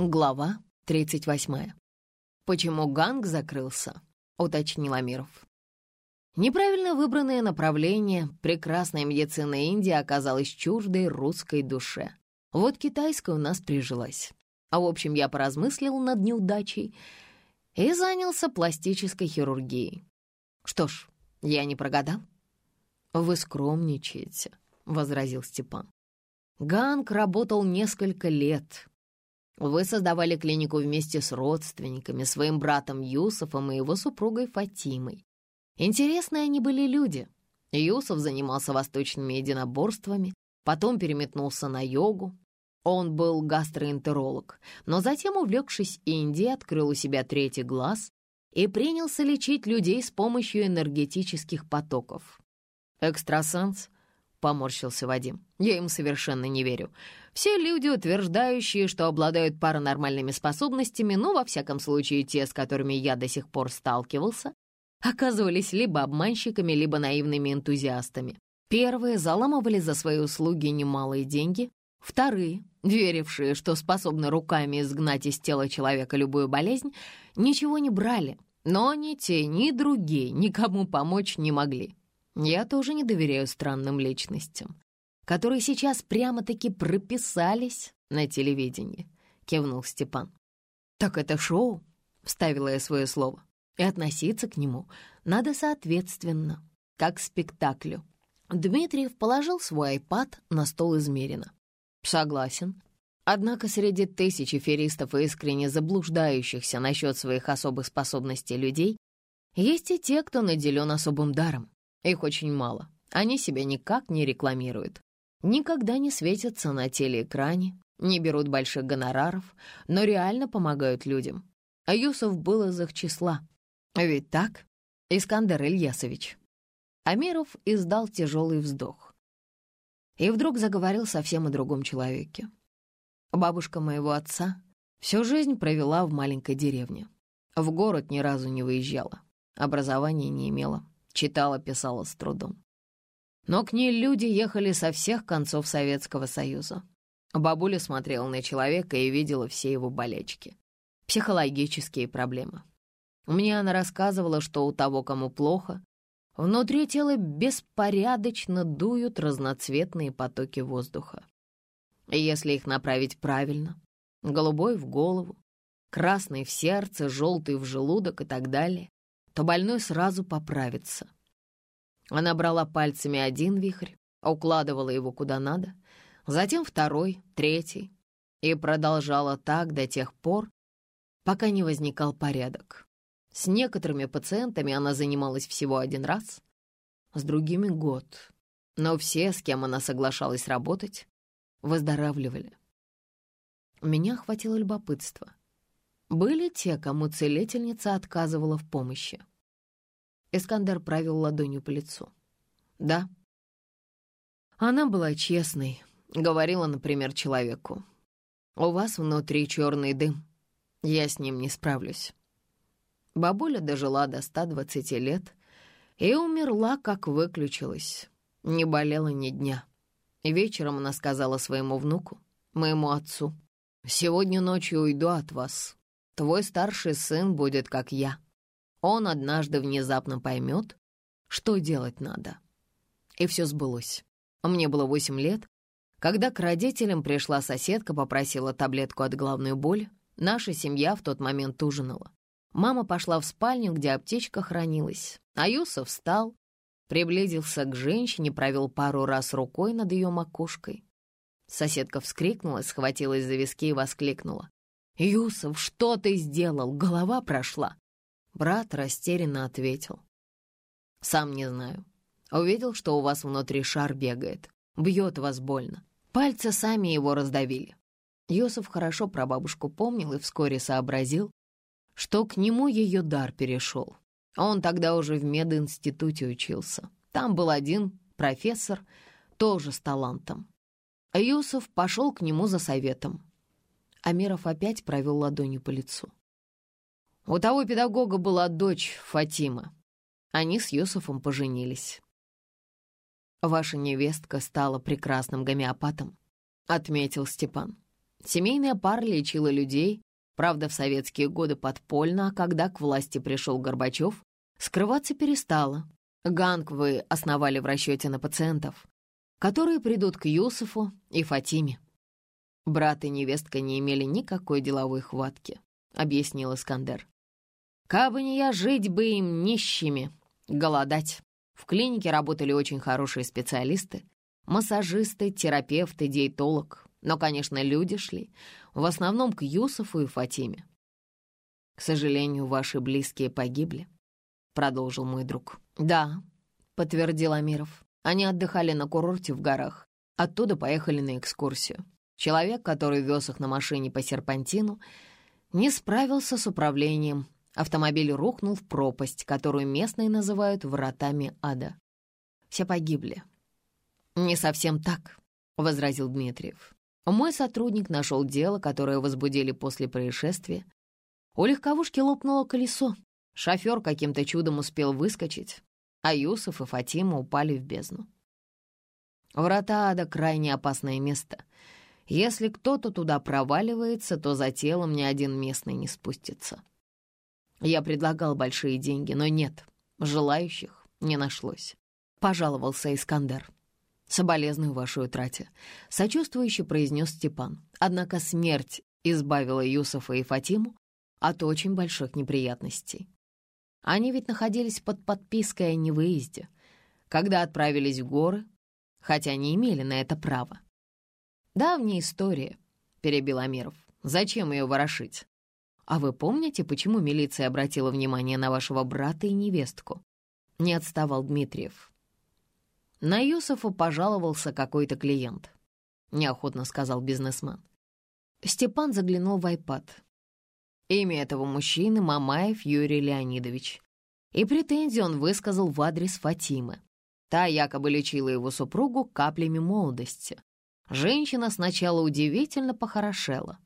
Глава 38. «Почему ганг закрылся?» — уточнил Амиров. Неправильно выбранное направление прекрасная медицина Индии оказалась чуждой русской душе. Вот китайская у нас прижилась. А в общем, я поразмыслил над неудачей и занялся пластической хирургией. Что ж, я не прогадал. «Вы скромничаете», — возразил Степан. Ганг работал несколько лет, вы создавали клинику вместе с родственниками, своим братом Юсофом и его супругой Фатимой. Интересные они были люди. Юсоф занимался восточными единоборствами, потом переметнулся на йогу. Он был гастроэнтеролог, но затем, увлекшись Индией, открыл у себя третий глаз и принялся лечить людей с помощью энергетических потоков. Экстрасенс — поморщился Вадим. «Я им совершенно не верю. Все люди, утверждающие, что обладают паранормальными способностями, ну, во всяком случае, те, с которыми я до сих пор сталкивался, оказывались либо обманщиками, либо наивными энтузиастами. Первые заламывали за свои услуги немалые деньги, вторые, верившие, что способны руками изгнать из тела человека любую болезнь, ничего не брали, но ни те, ни другие никому помочь не могли. Я тоже не доверяю странным личностям, которые сейчас прямо-таки прописались на телевидении», — кивнул Степан. «Так это шоу», — вставила я свое слово, «и относиться к нему надо соответственно, как к спектаклю». Дмитриев положил свой айпад на стол измеренно. «Согласен. Однако среди тысяч эфиристов и искренне заблуждающихся насчет своих особых способностей людей есть и те, кто наделен особым даром. Их очень мало. Они себя никак не рекламируют. Никогда не светятся на телеэкране, не берут больших гонораров, но реально помогают людям. А Юсов был из их числа. Ведь так, Искандер Ильясович? Амиров издал тяжелый вздох. И вдруг заговорил совсем о другом человеке. Бабушка моего отца всю жизнь провела в маленькой деревне. В город ни разу не выезжала, образования не имела читала, писала с трудом. Но к ней люди ехали со всех концов Советского Союза. Бабуля смотрела на человека и видела все его болячки. Психологические проблемы. Мне она рассказывала, что у того, кому плохо, внутри тела беспорядочно дуют разноцветные потоки воздуха. И если их направить правильно, голубой в голову, красный в сердце, желтый в желудок и так далее, то больной сразу поправится. Она брала пальцами один вихрь, укладывала его куда надо, затем второй, третий, и продолжала так до тех пор, пока не возникал порядок. С некоторыми пациентами она занималась всего один раз, с другими — год. Но все, с кем она соглашалась работать, выздоравливали. Меня охватило любопытство. Были те, кому целительница отказывала в помощи. Искандер провел ладонью по лицу. Да. Она была честной. Говорила, например, человеку. «У вас внутри черный дым. Я с ним не справлюсь». Бабуля дожила до 120 лет и умерла, как выключилась. Не болела ни дня. Вечером она сказала своему внуку, моему отцу, «Сегодня ночью уйду от вас. Твой старший сын будет как я. Он однажды внезапно поймет, что делать надо. И все сбылось. Мне было восемь лет, когда к родителям пришла соседка, попросила таблетку от головной боли. Наша семья в тот момент ужинала. Мама пошла в спальню, где аптечка хранилась, а Юсов встал, приблизился к женщине, провел пару раз рукой над ее макушкой. Соседка вскрикнула, схватилась за виски и воскликнула. «Юсов, что ты сделал? Голова прошла!» Брат растерянно ответил. «Сам не знаю. Увидел, что у вас внутри шар бегает. Бьет вас больно. Пальцы сами его раздавили». Юсов хорошо про бабушку помнил и вскоре сообразил, что к нему ее дар перешел. Он тогда уже в мединституте учился. Там был один профессор, тоже с талантом. Юсов пошел к нему за советом. Амиров опять провел ладонью по лицу. У того педагога была дочь Фатима. Они с Юсуфом поженились. «Ваша невестка стала прекрасным гомеопатом», — отметил Степан. Семейная пара лечила людей, правда, в советские годы подпольно, а когда к власти пришел Горбачев, скрываться перестала. Ганг вы основали в расчете на пациентов, которые придут к Юсуфу и Фатиме. Брат и невестка не имели никакой деловой хватки, объяснил Искандер. Кабы не я, жить бы им нищими, голодать. В клинике работали очень хорошие специалисты, массажисты, терапевты, диетолог. Но, конечно, люди шли, в основном к Юсуфу и Фатиме. «К сожалению, ваши близкие погибли», — продолжил мой друг. «Да», — подтвердил Амиров. «Они отдыхали на курорте в горах. Оттуда поехали на экскурсию. Человек, который вез их на машине по серпантину, не справился с управлением. Автомобиль рухнул в пропасть, которую местные называют «вратами ада». Все погибли. «Не совсем так», — возразил Дмитриев. Мой сотрудник нашел дело, которое возбудили после происшествия. У легковушки лопнуло колесо. Шофер каким-то чудом успел выскочить, а Юсuf и Фатима упали в бездну. Врата ада — крайне опасное место. Если кто-то туда проваливается, то за телом ни один местный не спустится. Я предлагал большие деньги, но нет, желающих не нашлось. Пожаловался Искандер. «Соболезную вашей утрате», — сочувствующе произнес Степан. Однако смерть избавила Юсуфа и Фатиму от очень больших неприятностей. Они ведь находились под подпиской о невыезде, когда отправились в горы, хотя не имели на это права. «Давняя история», — перебил Амиров. «Зачем ее ворошить? А вы помните, почему милиция обратила внимание на вашего брата и невестку?» Не отставал Дмитриев. На Юсуфа пожаловался какой-то клиент. Неохотно сказал бизнесмен. Степан заглянул в айпад. Имя этого мужчины — Мамаев Юрий Леонидович. И претензии он высказал в адрес Фатимы. Та якобы лечила его супругу каплями молодости. Женщина сначала удивительно похорошела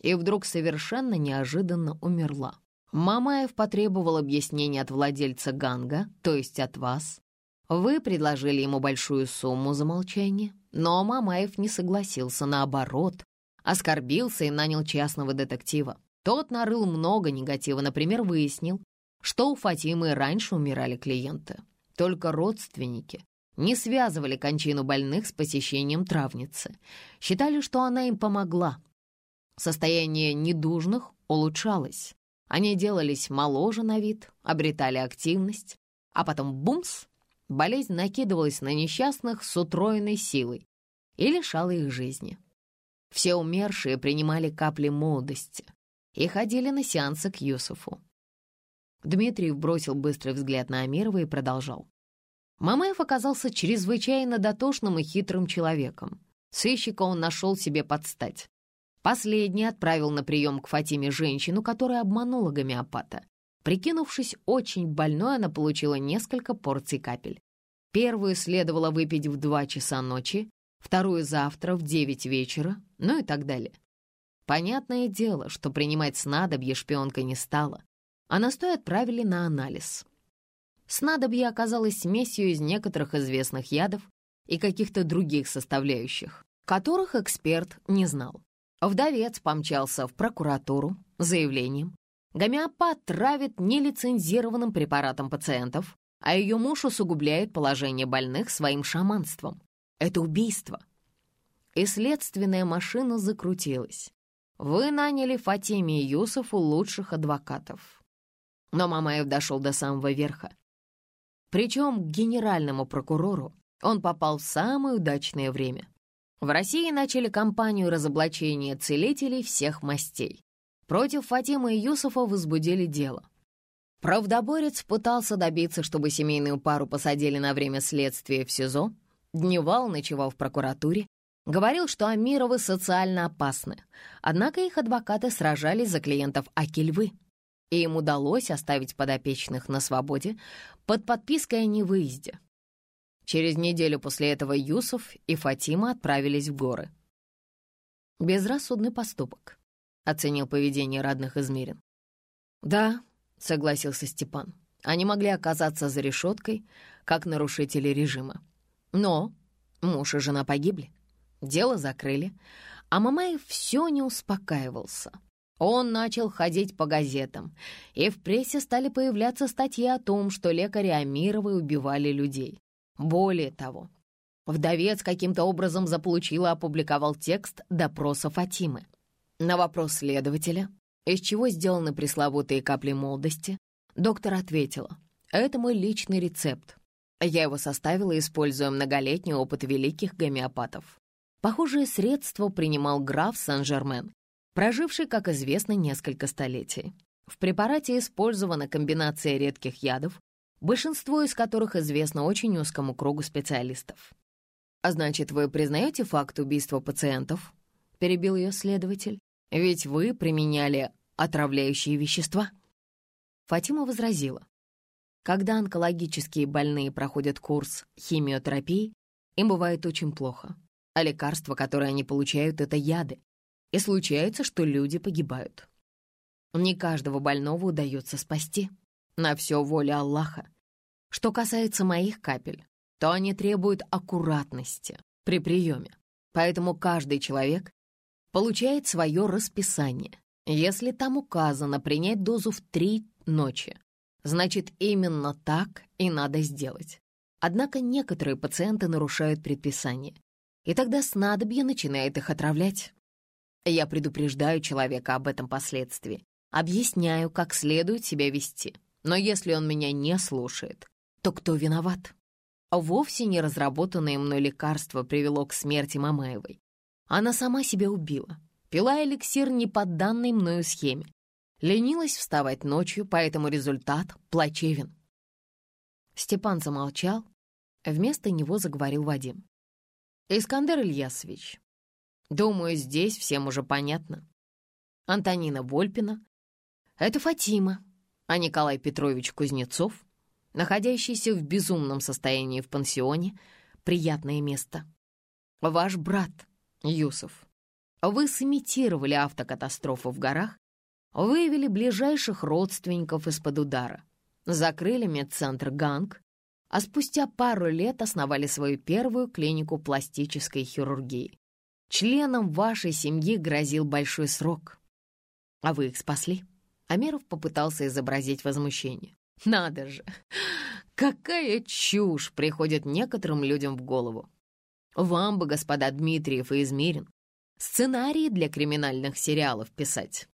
и вдруг совершенно неожиданно умерла. Мамаев потребовал объяснений от владельца ганга, то есть от вас, вы предложили ему большую сумму за молчание, но Мамаев не согласился, наоборот, оскорбился и нанял частного детектива. Тот нарыл много негатива, например, выяснил, что у Фатимы раньше умирали клиенты. Только родственники не связывали кончину больных с посещением травницы. Считали, что она им помогла. Состояние недужных улучшалось. Они делались моложе на вид, обретали активность, а потом бумс болезнь накидывалась на несчастных с утроенной силой и лишала их жизни. Все умершие принимали капли молодости и ходили на сеансы к Юсуфу. Дмитриев бросил быстрый взгляд на Амирова и продолжал. Мамаев оказался чрезвычайно дотошным и хитрым человеком. Сыщика он нашел себе подстать. Последний отправил на прием к Фатиме женщину, которая обманула гомеопата. Прикинувшись очень больной, она получила несколько порций капель. Первую следовало выпить в два часа ночи, вторую завтра в девять вечера, ну и так далее. Понятное дело, что принимать снадобье шпионка не стала, а настой отправили на анализ. Снадобье оказалось смесью из некоторых известных ядов и каких-то других составляющих, которых эксперт не знал. Вдовец помчался в прокуратуру заявлением, Гомеопат травит нелицензированным препаратом пациентов, а ее муж усугубляет положение больных своим шаманством. Это убийство. И следственная машина закрутилась. Вы наняли Фатиме и Юсуфу лучших адвокатов. Но Мамаев дошел до самого верха. Причем к генеральному прокурору он попал в самое удачное время. В России начали кампанию разоблачения целителей всех мастей. Против Фатимы и Юсуфа возбудили дело. Правдоборец пытался добиться, чтобы семейную пару посадили на время следствия в СИЗО, дневал, ночевал в прокуратуре, говорил, что Амировы социально опасны, однако их адвокаты сражались за клиентов Акельвы, и им удалось оставить подопечных на свободе под подпиской о невыезде. Через неделю после этого Юсуф и Фатима отправились в горы. Безрассудный поступок оценил поведение родных измерин. «Да», — согласился Степан, — «они могли оказаться за решеткой, как нарушители режима. Но муж и жена погибли, дело закрыли, А Мамаев все не успокаивался. Он начал ходить по газетам, и в прессе стали появляться статьи о том, что лекари Амировой убивали людей. Более того, вдовец каким-то образом заполучил и опубликовал текст допроса Фатимы. На вопрос следователя, из чего сделаны пресловутые капли молодости, доктор ответила, «Это мой личный рецепт. Я его составила, используя многолетний опыт великих гомеопатов. Похожее средство принимал граф Сен-Жермен, проживший, как известно, несколько столетий. В препарате использована комбинация редких ядов, большинство из которых известно очень узкому кругу специалистов. «А значит, вы признаете факт убийства пациентов?» — перебил ее следователь. «Ведь вы применяли отравляющие вещества». Фатима возразила. Когда онкологические больные проходят курс химиотерапии, им бывает очень плохо. А лекарства, которые они получают, — это яды, и случается, что люди погибают. Не каждого больного удается спасти. На все воля Аллаха. Что касается моих капель, то они требуют аккуратности при приеме. Поэтому каждый человек получает свое расписание. Если там указано принять дозу в три ночи, значит, именно так и надо сделать. Однако некоторые пациенты нарушают предписание, и тогда снадобье начинает их отравлять. Я предупреждаю человека об этом последствии, объясняю, как следует себя вести. Но если он меня не слушает, то кто виноват? Вовсе не разработанное мной лекарство привело к смерти Мамаевой. Она сама себя убила. Пила эликсир не по данной мною схеме. Ленилась вставать ночью, поэтому результат плачевен. Степан замолчал. Вместо него заговорил Вадим. «Искандер Ильясович, Думаю, здесь всем уже понятно. Антонина Вольпина — это Фатима, а Николай Петрович Кузнецов, находящийся в безумном состоянии в пансионе, приятное место. Ваш брат, Юсов. Вы сымитировали автокатастрофу в горах, выявили ближайших родственников из-под удара, закрыли медцентр «Ганг», а спустя пару лет основали свою первую клинику пластической хирургии. Членам вашей семьи грозил большой срок. А вы их спасли?» Амиров попытался изобразить возмущение. «Надо же! Какая чушь приходит некоторым людям в голову! Вам бы, господа Дмитриев и Измерин, сценарии для криминальных сериалов писать.